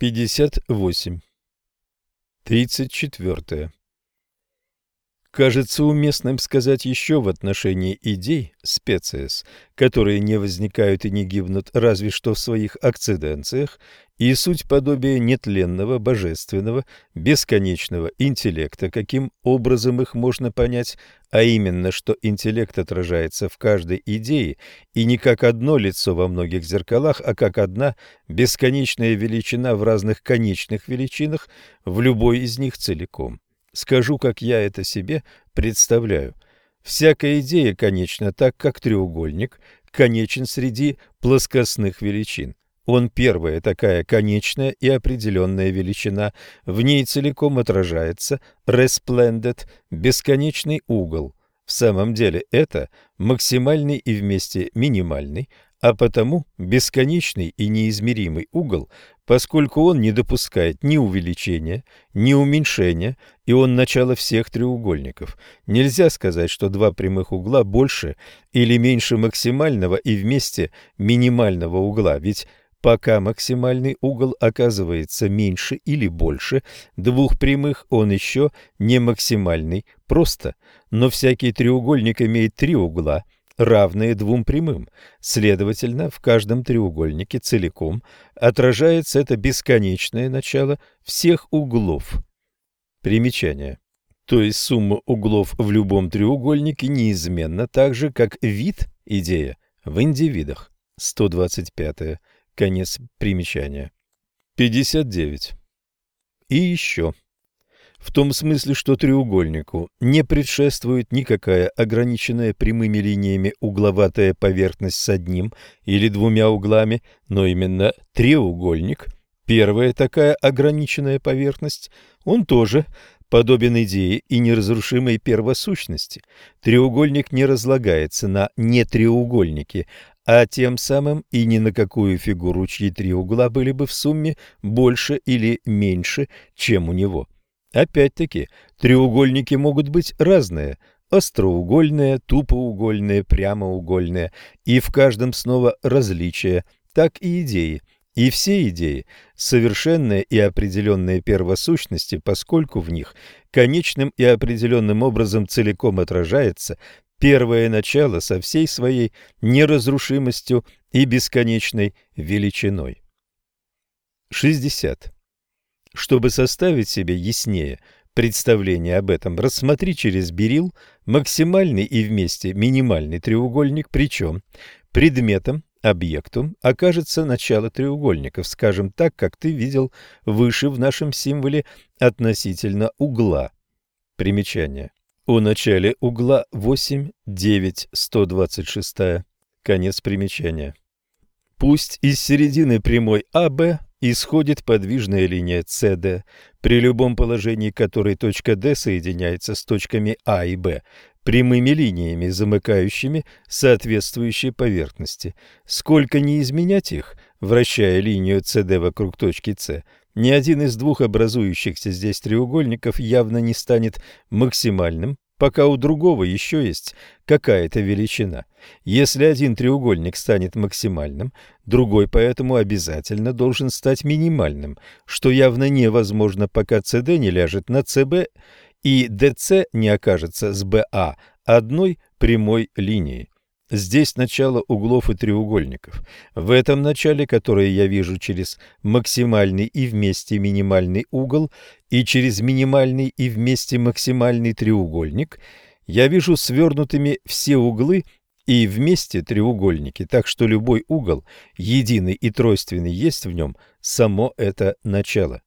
58. 34. Кажется уместным сказать еще в отношении идей специес, которые не возникают и не гибнут разве что в своих акциденциях, и суть подобия нетленного, божественного, бесконечного интеллекта, каким образом их можно понять, а именно, что интеллект отражается в каждой идее, и не как одно лицо во многих зеркалах, а как одна бесконечная величина в разных конечных величинах, в любой из них целиком. Скажу, как я это себе представляю. Всякая идея конечна так, как треугольник конечен среди плоскостных величин. Он первая такая конечная и определенная величина, в ней целиком отражается resplendent, бесконечный угол. В самом деле это максимальный и вместе минимальный, а потому бесконечный и неизмеримый угол, поскольку он не допускает ни увеличения, ни уменьшения, и он начало всех треугольников. Нельзя сказать, что два прямых угла больше или меньше максимального и вместе минимального угла, ведь пока максимальный угол оказывается меньше или больше двух прямых, он еще не максимальный, просто, но всякий треугольник имеет три угла – равные двум прямым. Следовательно, в каждом треугольнике целиком отражается это бесконечное начало всех углов. Примечание. То есть сумма углов в любом треугольнике неизменна так же, как вид, идея, в индивидах. 125. Конец примечания. 59. И еще в том смысле, что треугольнику не предшествует никакая ограниченная прямыми линиями угловатая поверхность с одним или двумя углами, но именно треугольник, первая такая ограниченная поверхность, он тоже подобен идее и неразрушимой первосущности. Треугольник не разлагается на нетреугольники, а тем самым и ни на какую фигуру, чьи три угла были бы в сумме больше или меньше, чем у него. Опять-таки, треугольники могут быть разные – остроугольные, тупоугольные, прямоугольные, и в каждом снова различия, так и идеи. И все идеи – совершенные и определенные первосущности, поскольку в них конечным и определенным образом целиком отражается первое начало со всей своей неразрушимостью и бесконечной величиной. 60. Чтобы составить себе яснее представление об этом, рассмотри через берил максимальный и вместе минимальный треугольник, причем предметом, объектом окажется начало треугольников, скажем так, как ты видел выше в нашем символе относительно угла. Примечание. У начале угла 8, 9, 126. Конец примечания. Пусть из середины прямой АБ исходит подвижная линия CD, при любом положении которой точка D соединяется с точками А и Б прямыми линиями, замыкающими соответствующие поверхности. Сколько не изменять их, вращая линию CD вокруг точки С, ни один из двух образующихся здесь треугольников явно не станет максимальным пока у другого еще есть какая-то величина. Если один треугольник станет максимальным, другой поэтому обязательно должен стать минимальным, что явно невозможно, пока CD не ляжет на CB и DC не окажется с BA одной прямой линией. Здесь начало углов и треугольников. В этом начале, которое я вижу через максимальный и вместе минимальный угол и через минимальный и вместе максимальный треугольник, я вижу свернутыми все углы и вместе треугольники, так что любой угол, единый и тройственный, есть в нем само это начало.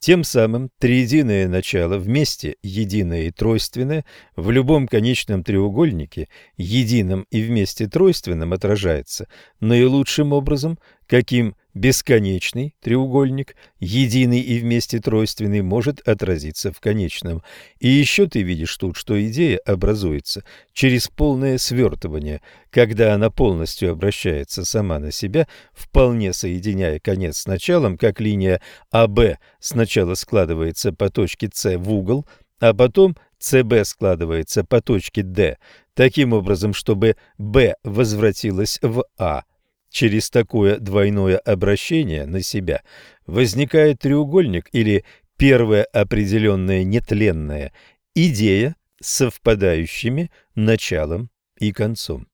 Тем самым триединое начало вместе единое и тройственное в любом конечном треугольнике единым и вместе тройственным отражается наилучшим образом, каким Бесконечный треугольник, единый и вместе тройственный, может отразиться в конечном. И еще ты видишь тут, что идея образуется через полное свертывание, когда она полностью обращается сама на себя, вполне соединяя конец с началом, как линия АБ сначала складывается по точке С в угол, а потом СБ складывается по точке D, таким образом, чтобы Б возвратилась в А. Через такое двойное обращение на себя возникает треугольник или первая определенная нетленная идея совпадающими началом и концом.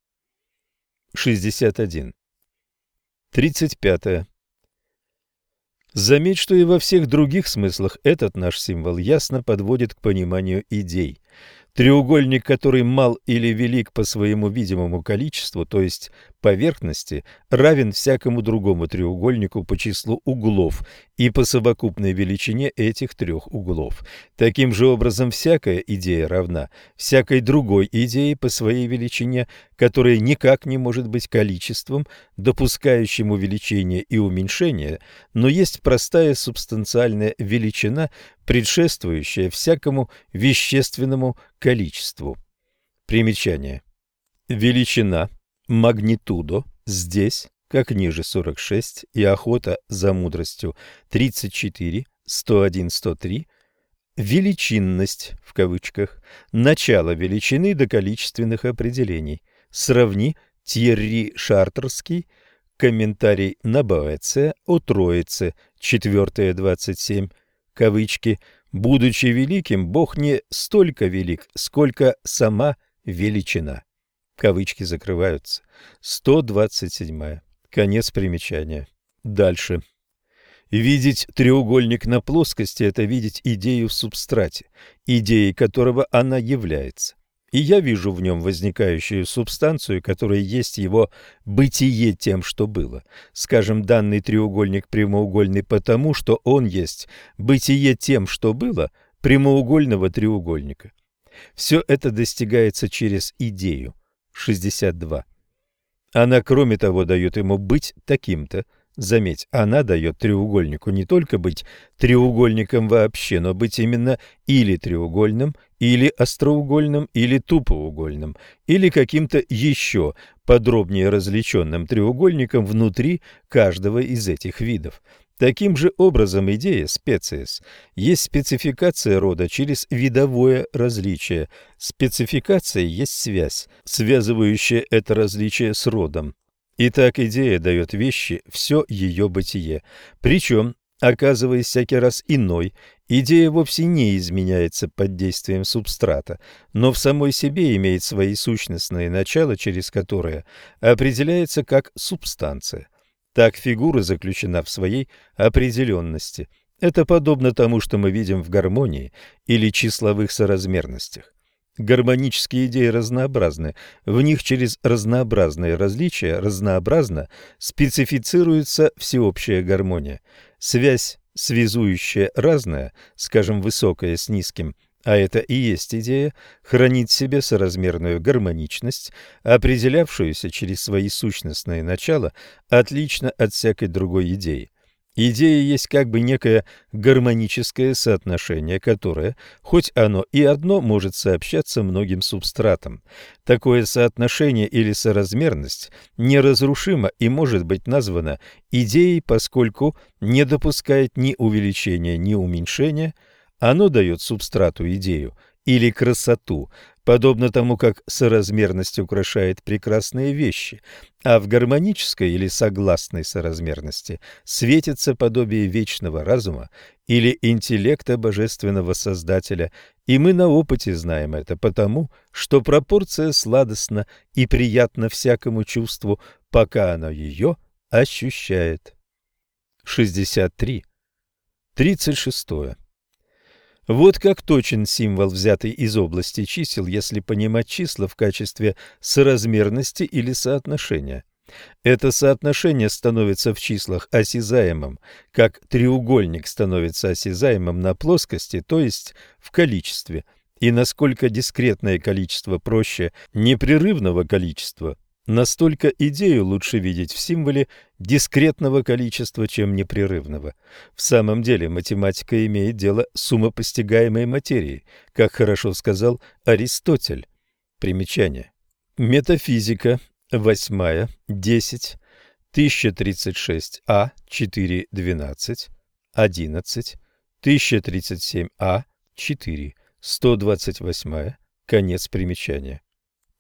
61. 35. Заметь, что и во всех других смыслах этот наш символ ясно подводит к пониманию идей. Треугольник, который мал или велик по своему видимому количеству, то есть поверхности, равен всякому другому треугольнику по числу углов и по совокупной величине этих трех углов. Таким же образом, всякая идея равна всякой другой идее по своей величине, которая никак не может быть количеством, допускающим увеличение и уменьшение, но есть простая субстанциальная величина, предшествующая всякому вещественному количеству. Примечание. Величина, магнитудо здесь, как ниже 46, и охота за мудростью 34, 101, 103, величинность, в кавычках, начало величины до количественных определений. Сравни Тьерри Шартерский, комментарий на Боэце о Троице, 4, 27, кавычки, будучи великим, Бог не столько велик, сколько сама величина. Кавычки закрываются. 127. Конец примечания. Дальше. Видеть треугольник на плоскости – это видеть идею в субстрате, идеей которого она является и я вижу в нем возникающую субстанцию, которая есть его бытие тем, что было. Скажем, данный треугольник прямоугольный потому, что он есть бытие тем, что было, прямоугольного треугольника. Все это достигается через идею. 62. Она, кроме того, дает ему быть таким-то, Заметь, она дает треугольнику не только быть треугольником вообще, но быть именно или треугольным, или остроугольным, или тупоугольным, или каким-то еще подробнее различенным треугольником внутри каждого из этих видов. Таким же образом идея специес есть спецификация рода через видовое различие. Спецификация есть связь, связывающая это различие с родом. Итак, идея дает вещи все ее бытие. Причем, оказываясь всякий раз иной, идея вовсе не изменяется под действием субстрата, но в самой себе имеет свои сущностные начала, через которые определяется как субстанция. Так фигура заключена в своей определенности. Это подобно тому, что мы видим в гармонии или числовых соразмерностях. Гармонические идеи разнообразны. В них через разнообразные различия разнообразно специфицируется всеобщая гармония. Связь, связующая разное, скажем, высокое с низким, а это и есть идея, хранит в себе соразмерную гармоничность, определявшуюся через свои сущностные начала, отлично от всякой другой идеи. Идея есть как бы некое гармоническое соотношение, которое, хоть оно и одно, может сообщаться многим субстратам. Такое соотношение или соразмерность неразрушимо и может быть названо идеей, поскольку не допускает ни увеличения, ни уменьшения, оно дает субстрату идею или красоту, подобно тому, как соразмерность украшает прекрасные вещи, а в гармонической или согласной соразмерности светится подобие вечного разума или интеллекта божественного Создателя, и мы на опыте знаем это потому, что пропорция сладостна и приятна всякому чувству, пока оно ее ощущает. 63. 36. Вот как точен символ, взятый из области чисел, если понимать числа в качестве соразмерности или соотношения. Это соотношение становится в числах осязаемым, как треугольник становится осязаемым на плоскости, то есть в количестве. И насколько дискретное количество проще непрерывного количества, Настолько идею лучше видеть в символе дискретного количества, чем непрерывного. В самом деле математика имеет дело с умопостигаемой материей, как хорошо сказал Аристотель. Примечание. Метафизика. Восьмая. Десять. 1036А. 4.12. 11. 1037А. 4. 128. Конец примечания.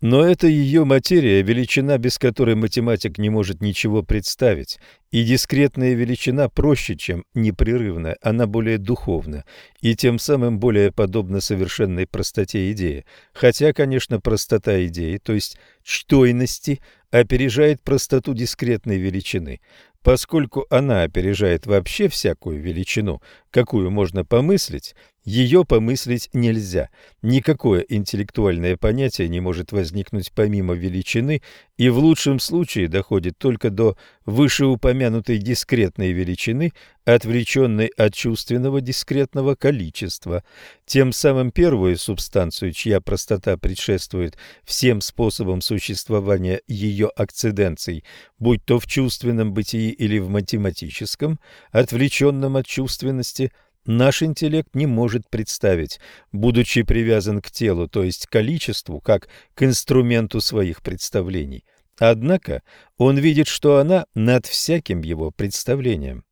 Но это ее материя, величина, без которой математик не может ничего представить. И дискретная величина проще, чем непрерывная, она более духовна и тем самым более подобна совершенной простоте идеи. Хотя, конечно, простота идеи, то есть чтойности, опережает простоту дискретной величины. Поскольку она опережает вообще всякую величину, какую можно помыслить, ее помыслить нельзя. Никакое интеллектуальное понятие не может возникнуть помимо величины и в лучшем случае доходит только до вышеупомянутой дискретной величины, отвлеченной от чувственного дискретного количества. Тем самым первую субстанцию, чья простота предшествует всем способам существования ее акциденций, будь то в чувственном бытии или в математическом, отвлеченном от чувственности – наш интеллект не может представить, будучи привязан к телу, то есть количеству, как к инструменту своих представлений. Однако он видит, что она над всяким его представлением.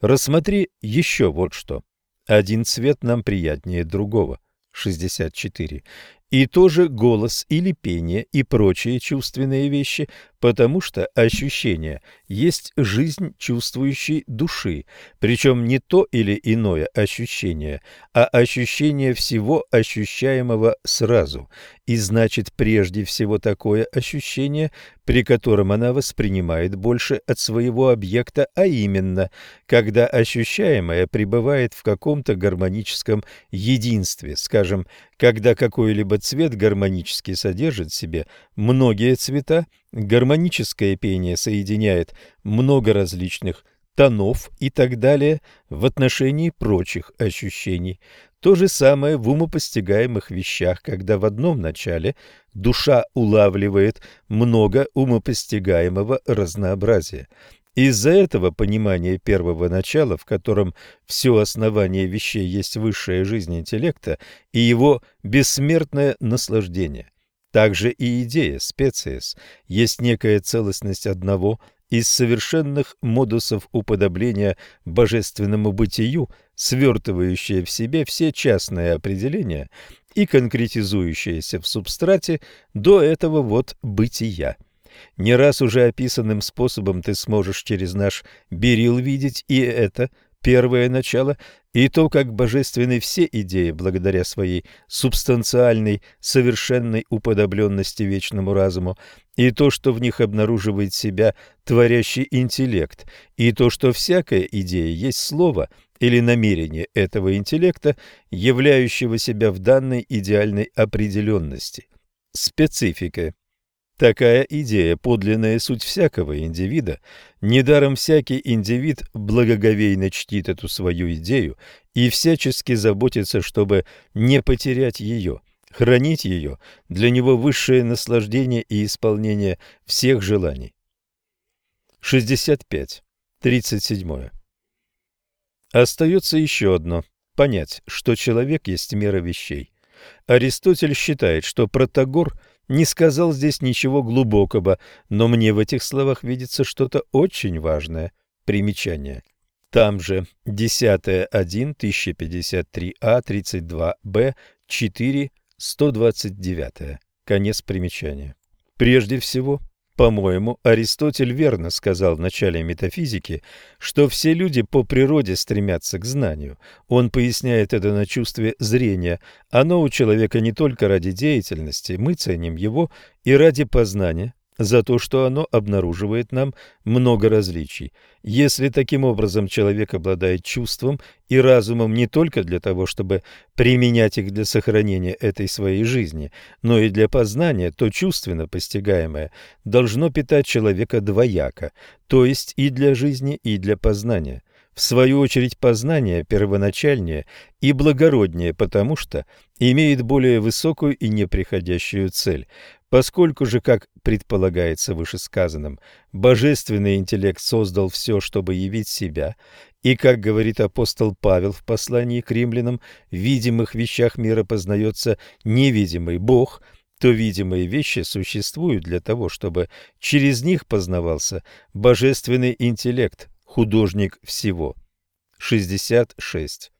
Рассмотри еще вот что. Один цвет нам приятнее другого. 64. И тоже голос или пение и прочие чувственные вещи потому что ощущение есть жизнь чувствующей души, причем не то или иное ощущение, а ощущение всего ощущаемого сразу, и значит прежде всего такое ощущение, при котором она воспринимает больше от своего объекта, а именно, когда ощущаемое пребывает в каком-то гармоническом единстве, скажем, когда какой-либо цвет гармонически содержит в себе многие цвета, Гармоническое пение соединяет много различных тонов и так далее в отношении прочих ощущений. То же самое в умопостигаемых вещах, когда в одном начале душа улавливает много умопостигаемого разнообразия. Из-за этого понимания первого начала, в котором все основание вещей есть высшая жизнь интеллекта и его бессмертное наслаждение. Также и идея специес есть некая целостность одного из совершенных модусов уподобления божественному бытию, свертывающая в себе все частные определения и конкретизующаяся в субстрате до этого вот бытия. Не раз уже описанным способом ты сможешь через наш берил видеть и это первое начало, и то, как божественны все идеи благодаря своей субстанциальной, совершенной уподобленности вечному разуму, и то, что в них обнаруживает себя творящий интеллект, и то, что всякая идея есть слово или намерение этого интеллекта, являющего себя в данной идеальной определенности. Специфика Такая идея – подлинная суть всякого индивида. Недаром всякий индивид благоговейно чтит эту свою идею и всячески заботится, чтобы не потерять ее. Хранить ее – для него высшее наслаждение и исполнение всех желаний. 65. 37. Остается еще одно – понять, что человек есть мера вещей. Аристотель считает, что Протагор – не сказал здесь ничего глубокого, но мне в этих словах видится что-то очень важное. Примечание. Там же 10.1, 1053а, 32б, 4, 129. Конец примечания. Прежде всего, по-моему, Аристотель верно сказал в начале метафизики, что все люди по природе стремятся к знанию. Он поясняет это на чувстве зрения. Оно у человека не только ради деятельности, мы ценим его и ради познания, за то, что оно обнаруживает нам много различий. Если таким образом человек обладает чувством и разумом не только для того, чтобы применять их для сохранения этой своей жизни, но и для познания, то чувственно постигаемое должно питать человека двояко, то есть и для жизни, и для познания. В свою очередь познание первоначальнее и благороднее, потому что имеет более высокую и неприходящую цель. Поскольку же, как предполагается вышесказанным, божественный интеллект создал все, чтобы явить себя, и, как говорит апостол Павел в послании к римлянам, в видимых вещах мира познается невидимый Бог, то видимые вещи существуют для того, чтобы через них познавался божественный интеллект, художник всего. 66.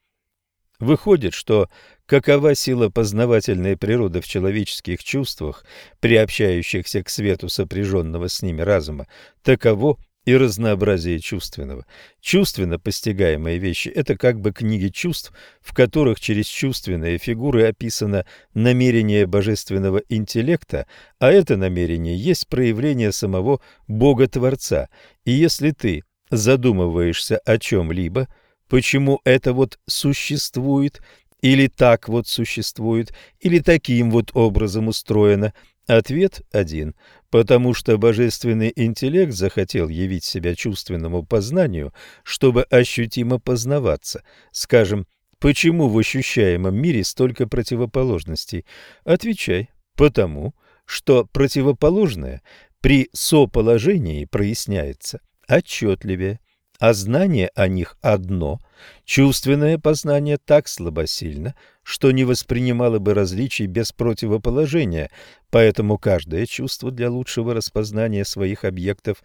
Выходит, что какова сила познавательной природы в человеческих чувствах, приобщающихся к свету сопряженного с ними разума, таково и разнообразие чувственного. Чувственно постигаемые вещи – это как бы книги чувств, в которых через чувственные фигуры описано намерение божественного интеллекта, а это намерение есть проявление самого Бога-творца. И если ты задумываешься о чем-либо – почему это вот существует, или так вот существует, или таким вот образом устроено? Ответ один. Потому что божественный интеллект захотел явить себя чувственному познанию, чтобы ощутимо познаваться. Скажем, почему в ощущаемом мире столько противоположностей? Отвечай. Потому что противоположное при соположении проясняется отчетливее а знание о них одно, чувственное познание так слабосильно, что не воспринимало бы различий без противоположения, поэтому каждое чувство для лучшего распознания своих объектов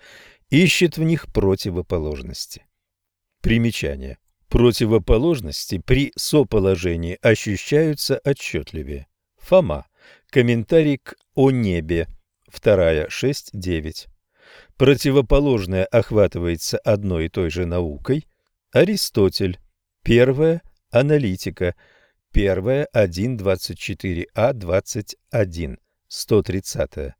ищет в них противоположности. Примечание. Противоположности при соположении ощущаются отчетливее. Фома. Комментарий к «О небе». Вторая, шесть, девять противоположное охватывается одной и той же наукой, Аристотель, первая аналитика, первая 1.24а 21, 130.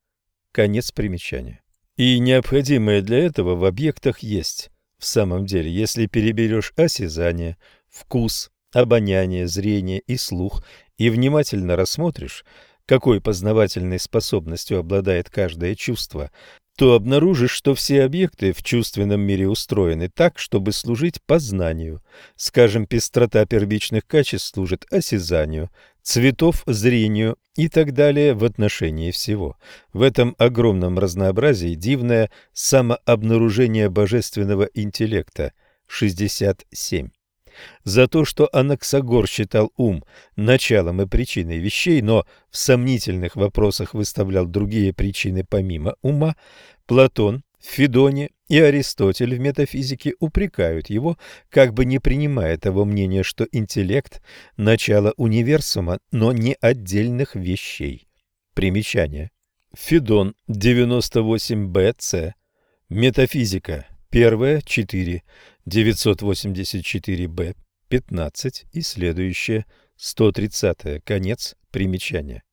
Конец примечания. И необходимое для этого в объектах есть. В самом деле, если переберешь осязание, вкус, обоняние, зрение и слух и внимательно рассмотришь, какой познавательной способностью обладает каждое чувство, то обнаружишь, что все объекты в чувственном мире устроены так, чтобы служить познанию. Скажем, пестрота первичных качеств служит осязанию, цветов – зрению и так далее в отношении всего. В этом огромном разнообразии дивное самообнаружение божественного интеллекта – 67 за то, что Анаксагор считал ум началом и причиной вещей, но в сомнительных вопросах выставлял другие причины помимо ума, Платон в Федоне и Аристотель в метафизике упрекают его, как бы не принимая того мнения, что интеллект – начало универсума, но не отдельных вещей. Примечание. Федон 98б-С. Метафизика. Первая 4. 984б, 15 и следующее, 130 конец примечания.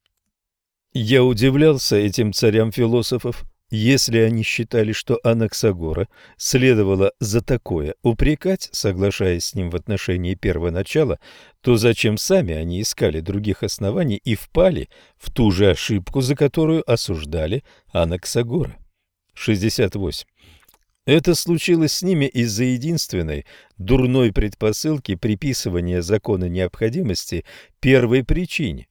Я удивлялся этим царям философов, если они считали, что Анаксагора следовало за такое упрекать, соглашаясь с ним в отношении первоначала, то зачем сами они искали других оснований и впали в ту же ошибку, за которую осуждали Анаксагора? 68. Это случилось с ними из-за единственной дурной предпосылки приписывания закона необходимости первой причине.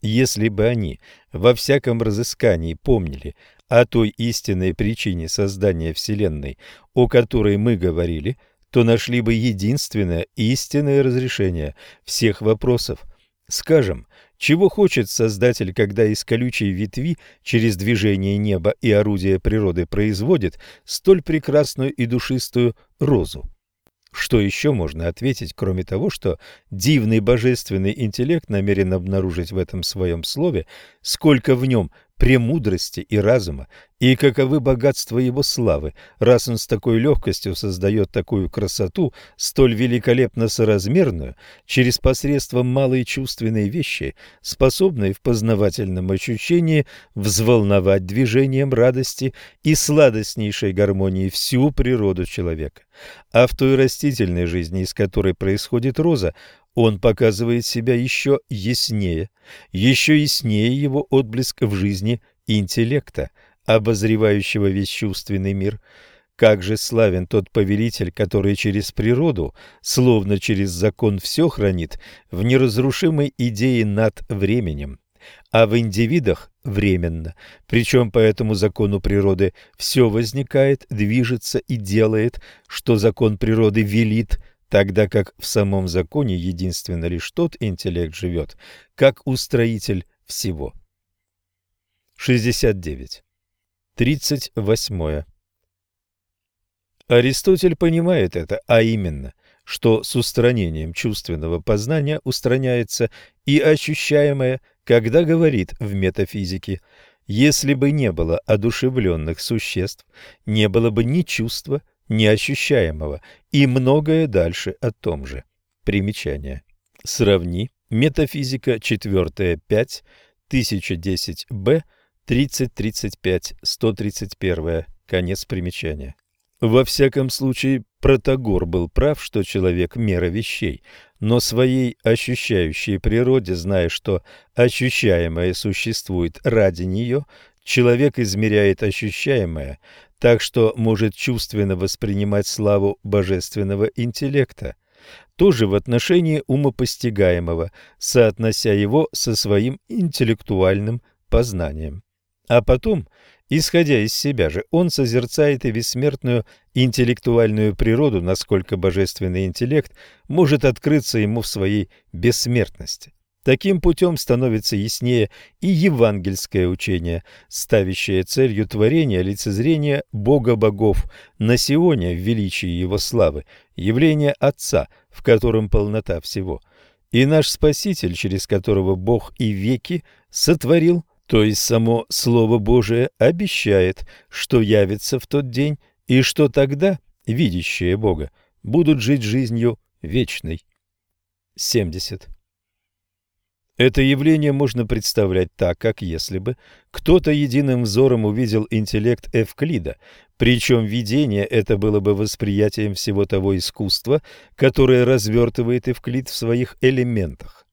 Если бы они во всяком разыскании помнили о той истинной причине создания Вселенной, о которой мы говорили, то нашли бы единственное истинное разрешение всех вопросов. Скажем, чего хочет Создатель, когда из колючей ветви через движение неба и орудия природы производит столь прекрасную и душистую розу? Что еще можно ответить, кроме того, что дивный божественный интеллект намерен обнаружить в этом своем слове, сколько в нем премудрости и разума, и каковы богатства его славы, раз он с такой легкостью создает такую красоту, столь великолепно соразмерную, через посредством малой чувственной вещи, способной в познавательном ощущении взволновать движением радости и сладостнейшей гармонии всю природу человека. А в той растительной жизни, из которой происходит роза, он показывает себя еще яснее, еще яснее его отблеск в жизни интеллекта, обозревающего весь чувственный мир. Как же славен тот повелитель, который через природу, словно через закон, все хранит в неразрушимой идее над временем, а в индивидах временно, причем по этому закону природы все возникает, движется и делает, что закон природы велит – тогда как в самом законе единственно лишь тот интеллект живет, как устроитель всего. 69. 38. Аристотель понимает это, а именно, что с устранением чувственного познания устраняется и ощущаемое, когда говорит в метафизике «если бы не было одушевленных существ, не было бы ни чувства, ни ощущаемого» и многое дальше о том же. Примечание. Сравни Метафизика 4 5 1010 Б 3035 131 Конец примечания. Во всяком случае, Протагор был прав, что человек – мера вещей, но своей ощущающей природе, зная, что ощущаемое существует ради нее, человек измеряет ощущаемое, так что может чувственно воспринимать славу божественного интеллекта – тоже в отношении умопостигаемого, соотнося его со своим интеллектуальным познанием. А потом, исходя из себя же, он созерцает и бессмертную интеллектуальную природу, насколько божественный интеллект может открыться ему в своей бессмертности. Таким путем становится яснее и евангельское учение, ставящее целью творения лицезрения Бога богов на Сионе в величии Его славы, явление Отца, в котором полнота всего. И наш Спаситель, через которого Бог и веки сотворил, то есть само Слово Божие, обещает, что явится в тот день, и что тогда видящие Бога будут жить жизнью вечной. 70. Это явление можно представлять так, как если бы кто-то единым взором увидел интеллект Эвклида, причем видение это было бы восприятием всего того искусства, которое развертывает Эвклид в своих элементах.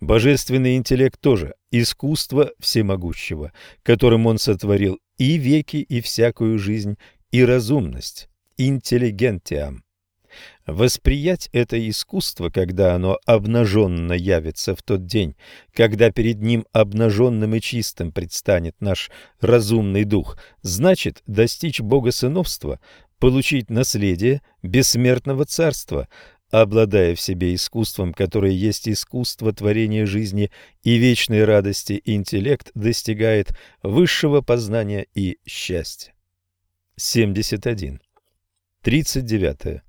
Божественный интеллект тоже искусство всемогущего, которым он сотворил и веки, и всякую жизнь, и разумность, интеллигентиам. Восприять это искусство, когда оно обнаженно явится в тот день, когда перед ним обнаженным и чистым предстанет наш разумный дух, значит достичь богосыновства, получить наследие бессмертного царства, обладая в себе искусством, которое есть искусство творения жизни и вечной радости, интеллект достигает высшего познания и счастья. 71. 39.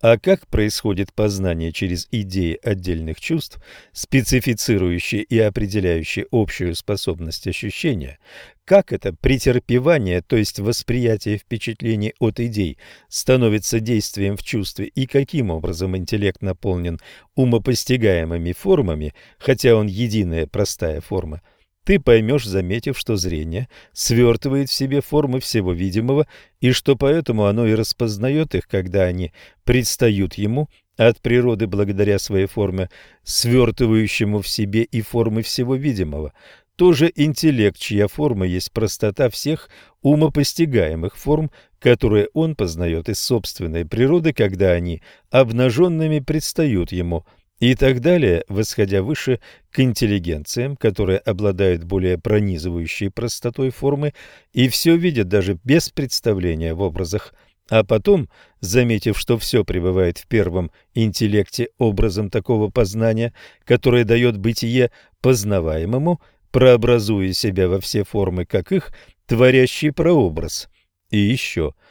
А как происходит познание через идеи отдельных чувств, специфицирующие и определяющие общую способность ощущения, как это претерпевание, то есть восприятие впечатлений от идей, становится действием в чувстве и каким образом интеллект наполнен умопостигаемыми формами, хотя он единая простая форма – ты поймешь, заметив, что зрение свертывает в себе формы всего видимого, и что поэтому оно и распознает их, когда они предстают ему от природы благодаря своей форме, свертывающему в себе и формы всего видимого. Тоже интеллект, чья форма есть простота всех умопостигаемых форм, которые он познает из собственной природы, когда они обнаженными предстают ему – и так далее, восходя выше к интеллигенциям, которые обладают более пронизывающей простотой формы и все видят даже без представления в образах, а потом, заметив, что все пребывает в первом интеллекте образом такого познания, которое дает бытие познаваемому, прообразуя себя во все формы, как их творящий прообраз. И еще –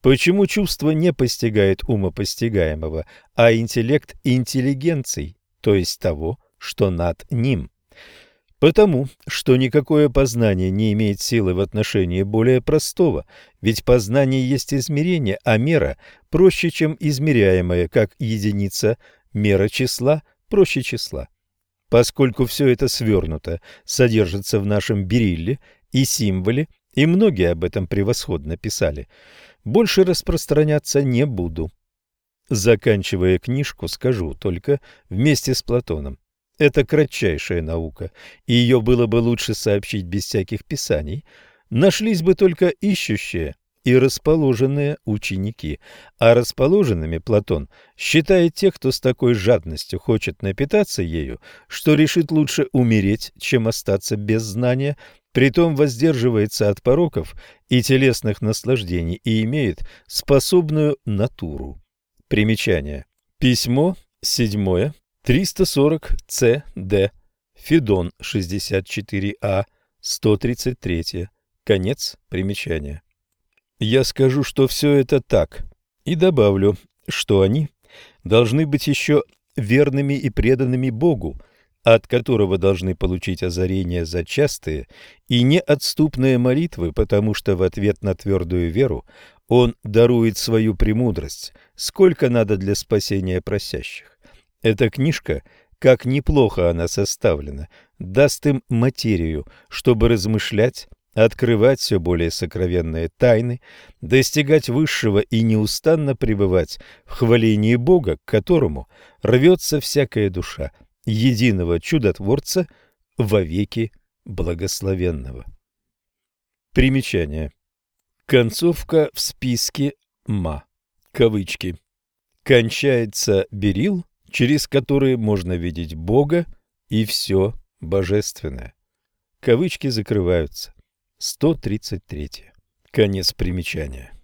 Почему чувство не постигает ума постигаемого, а интеллект интеллигенций, то есть того, что над ним? Потому, что никакое познание не имеет силы в отношении более простого, ведь познание есть измерение, а мера проще, чем измеряемая, как единица, мера числа проще числа. Поскольку все это свернуто, содержится в нашем берилле и символе, и многие об этом превосходно писали – больше распространяться не буду. Заканчивая книжку, скажу только вместе с Платоном. Это кратчайшая наука, и ее было бы лучше сообщить без всяких писаний. Нашлись бы только ищущие и расположенные ученики, а расположенными Платон считает тех, кто с такой жадностью хочет напитаться ею, что решит лучше умереть, чем остаться без знания, притом воздерживается от пороков и телесных наслаждений и имеет способную натуру. Примечание. Письмо 7, 340 ЦД, Федон 64А, 133. Конец примечания. Я скажу, что все это так, и добавлю, что они должны быть еще верными и преданными Богу, от которого должны получить озарение за частые и неотступные молитвы, потому что в ответ на твердую веру Он дарует свою премудрость, сколько надо для спасения просящих. Эта книжка, как неплохо она составлена, даст им материю, чтобы размышлять, открывать все более сокровенные тайны, достигать высшего и неустанно пребывать в хвалении Бога, к которому рвется всякая душа, единого чудотворца, вовеки благословенного. Примечание. Концовка в списке ма. Кавычки. Кончается берил, через который можно видеть Бога и все божественное. Кавычки закрываются. 133. Конец примечания.